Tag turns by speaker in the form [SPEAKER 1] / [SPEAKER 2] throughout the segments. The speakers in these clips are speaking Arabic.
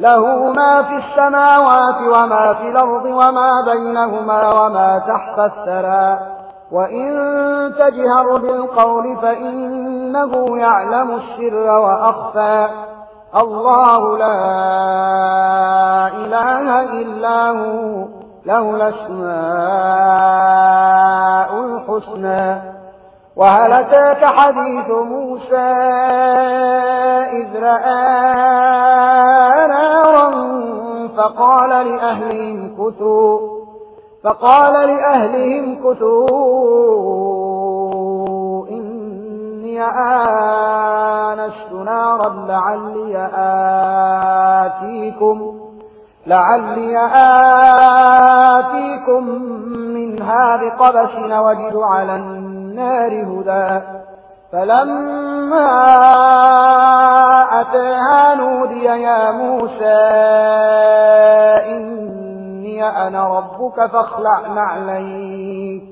[SPEAKER 1] له ما في السماوات وما في الأرض وما بينهما وما تحت الثرى. وإن تجهر بالقول فإنه يعلم السر وأخفى. الله لا إله إلا هو. له الأسماء الحسنى. وهل تاك حديث موسى إذ رآه فقال لأهلهم كتوا فقال لأهلهم كتوا إني آنست نارا لعلي آتيكم لعلي آتيكم منها بقبس نوجد على النار هدى. فلما أتاها نودي يا موسى إني أنا ربك فاخلعنا عليك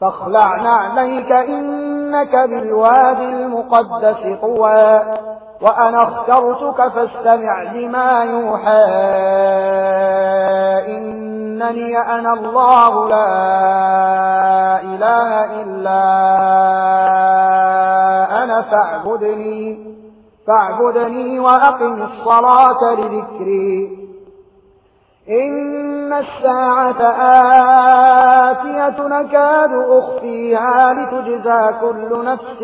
[SPEAKER 1] فاخلعنا عليك إنك بالواد المقدس طوى وأنا اخترتك فاستمع لما يوحى إنني أنا الله لا إله إلا أنا فاعبدني فاعبدني وأقم الصلاة لذكري. إن الساعة آتية نكاد أخفيها لتجزى كل نفس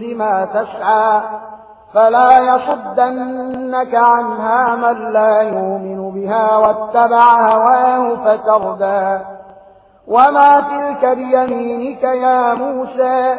[SPEAKER 1] بما تسعى. فلا يصدنك عنها من لا يؤمن بها واتبع هواه فتردى. وما تلك بيمينك يا موسى.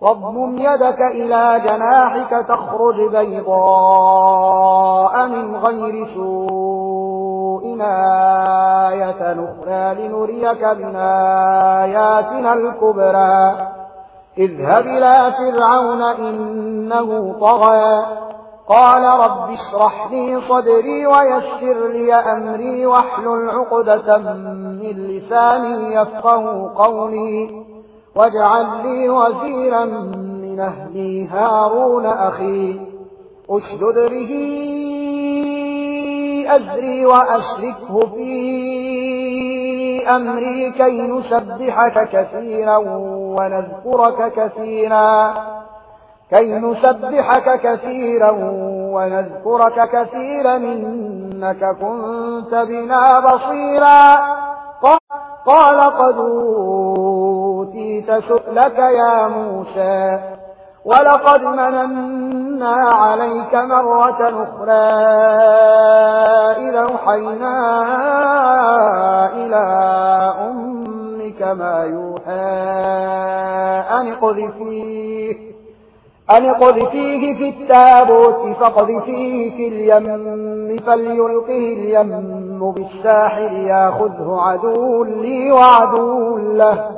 [SPEAKER 1] واضم يدك إلى جناحك تخرج بيضاء من غير سوء آية نخرى لنريك من آياتنا الكبرى. اذهب إلى فرعون إنه طغى. قال رب اشرح لي صدري ويسر لي أمري واحلل عقدة من لساني يفقه قولي. واجعل لي وزيرا من أهلي هارون أخي. أشدد به أزري وأشركه في أمري كي نسبحك كثيرا ونذكرك كثيرا. كي نسبحك كثيرا ونذكرك كثيرا إنك كنت بنا بصيرا. قال قدور نسيت سؤلك يا موسى ولقد مننا عليك مرة أخرى إذا وحينا إلى أمك ما يوحى أن قذفيه أن قذفيه في التابوت فاقذفيه في اليم فليلقه اليم بالساحل ياخذه عدو لي وعدو له.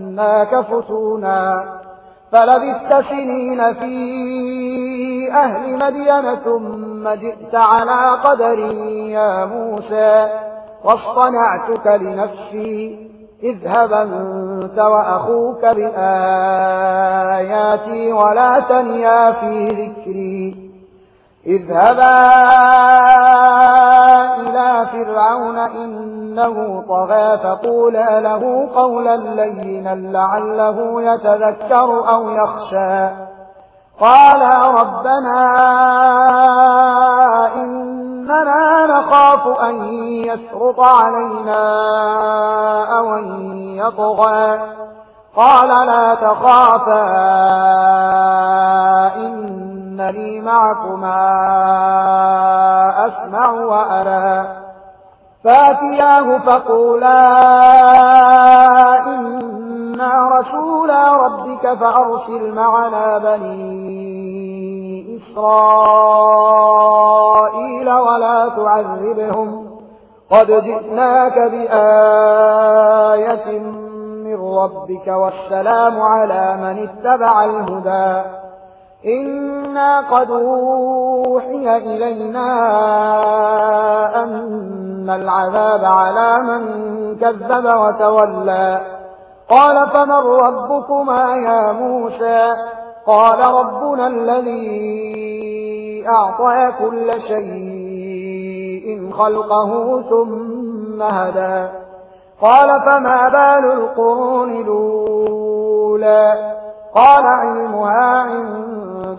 [SPEAKER 1] فتناك فتونا فلبثت سنين في أهل مدينة ثم جئت على قدري يا موسى واصطنعتك لنفسي اذهب أنت وأخوك بآياتي ولا تنيا في ذكري اذهبا إلى فرعون إنه طغى فقولا له قولا لينا لعله يتذكر أو يخشى. قالا ربنا إننا نخاف أن يسرط علينا أو أن يطغى. قال لا تخافا إن إنني معكما أسمع وأرى. فأتياه فقولا إنا رسولا ربك فأرسل معنا بني إسرائيل ولا تعذبهم. قد جئناك بآية من ربك والسلام على من اتبع الهدى. إنا قد أوحي إلينا أن العذاب على من كذب وتولى قال فمن ربكما يا موسى قال ربنا الذي أعطى كل شيء خلقه ثم هدى قال فما بال القرون لولا قال علمها عند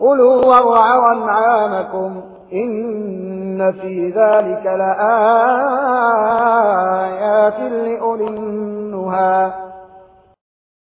[SPEAKER 1] قلوا وارعوا أنعامكم إن في ذلك لآيات لأولنها